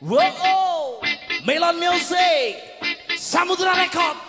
Whoa, Melon Music, Samudra Record.